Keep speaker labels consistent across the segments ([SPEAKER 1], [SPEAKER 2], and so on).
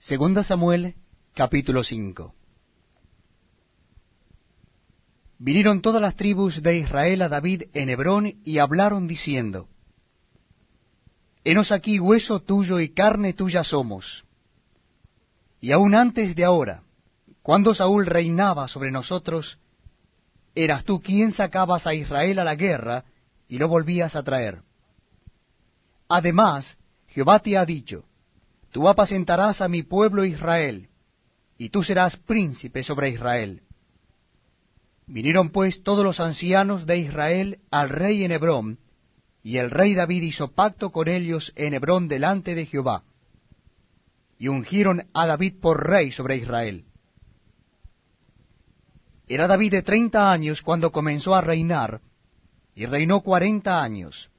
[SPEAKER 1] Segunda Samuel, capítulo 5. Vinieron todas las tribus de Israel a David en Hebrón y hablaron diciendo, Henos aquí hueso tuyo y carne tuya somos. Y aun antes de ahora, cuando Saúl reinaba sobre nosotros, eras tú quien sacabas a Israel a la guerra y lo volvías a traer. Además, Jehová te ha dicho, Tú apacentarás a mi pueblo Israel, y tú serás príncipe sobre Israel. Vinieron pues todos los ancianos de Israel al rey en Hebrón, y el rey David hizo pacto con ellos en Hebrón delante de Jehová, y ungieron a David por rey sobre Israel. Era David de treinta años cuando comenzó a reinar, y reinó cuarenta años.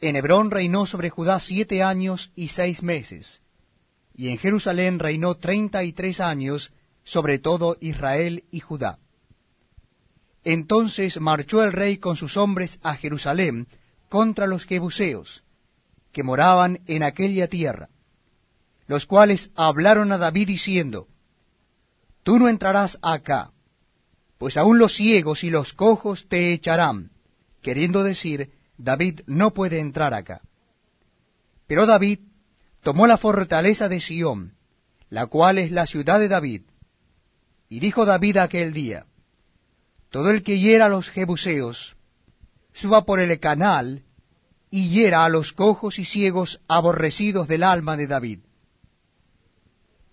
[SPEAKER 1] En Hebrón reinó sobre Judá siete años y seis meses, y en Jerusalén reinó treinta y tres años sobre todo Israel y Judá. Entonces marchó el rey con sus hombres a Jerusalén contra los jebuseos, que moraban en aquella tierra, los cuales hablaron a David diciendo, Tú no entrarás acá, pues aun los ciegos y los cojos te echarán, queriendo decir, David no puede entrar acá. Pero David tomó la fortaleza de Sión, la cual es la ciudad de David, y dijo David aquel día, Todo el que hiera a los jebuseos, suba por el canal, y hiera a los cojos y ciegos aborrecidos del alma de David.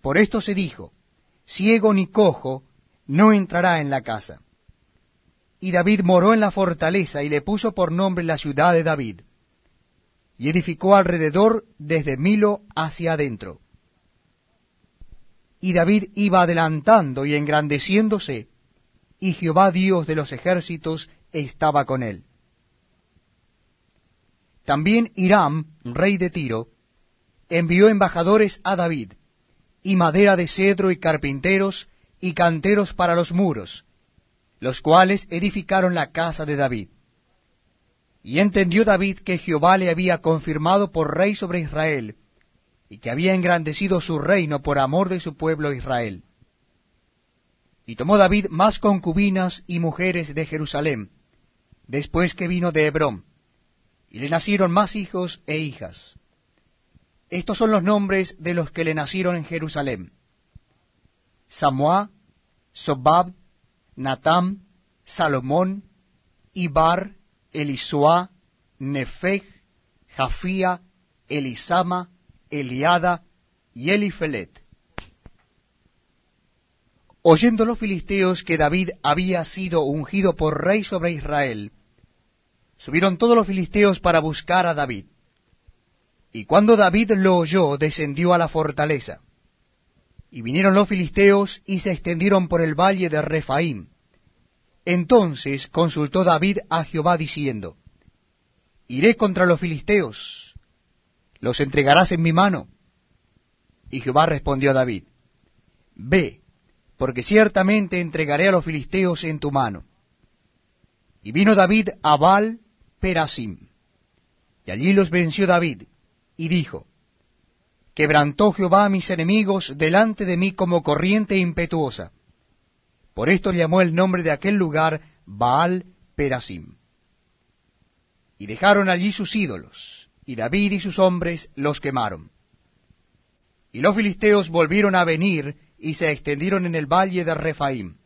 [SPEAKER 1] Por esto se dijo, ciego ni cojo no entrará en la casa. Y David moró en la fortaleza y le puso por nombre la ciudad de David. Y edificó alrededor desde Milo hacia adentro. Y David iba adelantando y engrandeciéndose, y Jehová Dios de los ejércitos estaba con él. También Hiram, rey de Tiro, envió embajadores a David, y madera de cedro y carpinteros y canteros para los muros, los cuales edificaron la casa de David. Y entendió David que Jehová le había confirmado por rey sobre Israel, y que había engrandecido su reino por amor de su pueblo Israel. Y tomó David más concubinas y mujeres de Jerusalén, después que vino de Hebrón, y le nacieron más hijos e hijas. Estos son los nombres de los que le nacieron en Jerusalén. Samuá, Sobab, Natam, Salomón, Ibar, Elisuá, Nefeg, Jafía, Elisama, Eliada y Elifelet. Oyendo los filisteos que David había sido ungido por rey sobre Israel, subieron todos los filisteos para buscar a David. Y cuando David lo oyó, descendió a la fortaleza. Y vinieron los filisteos y se extendieron por el valle de Refaim. Entonces consultó David a Jehová diciendo, Iré contra los filisteos, ¿los entregarás en mi mano? Y Jehová respondió a David, Ve, porque ciertamente entregaré a los filisteos en tu mano. Y vino David a Baal Perasim, y allí los venció David, y dijo, Quebrantó Jehová a mis enemigos delante de mí como corriente impetuosa. Por esto llamó el nombre de aquel lugar Baal Perasim. Y dejaron allí sus ídolos, y David y sus hombres los quemaron. Y los filisteos volvieron a venir y se extendieron en el valle de Refaim.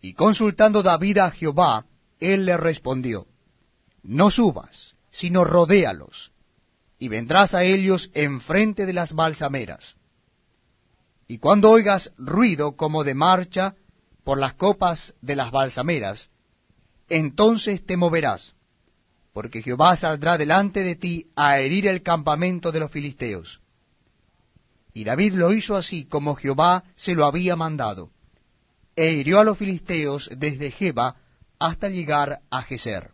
[SPEAKER 1] Y consultando David a Jehová, él le respondió, No subas, sino rodéalos, y vendrás a ellos enfrente de las balsameras. Y cuando oigas ruido como de marcha por las copas de las balsameras, entonces te moverás, porque Jehová saldrá delante de ti a herir el campamento de los filisteos. Y David lo hizo así como Jehová se lo había mandado, e hirió a los filisteos desde Jeba hasta llegar a Geser.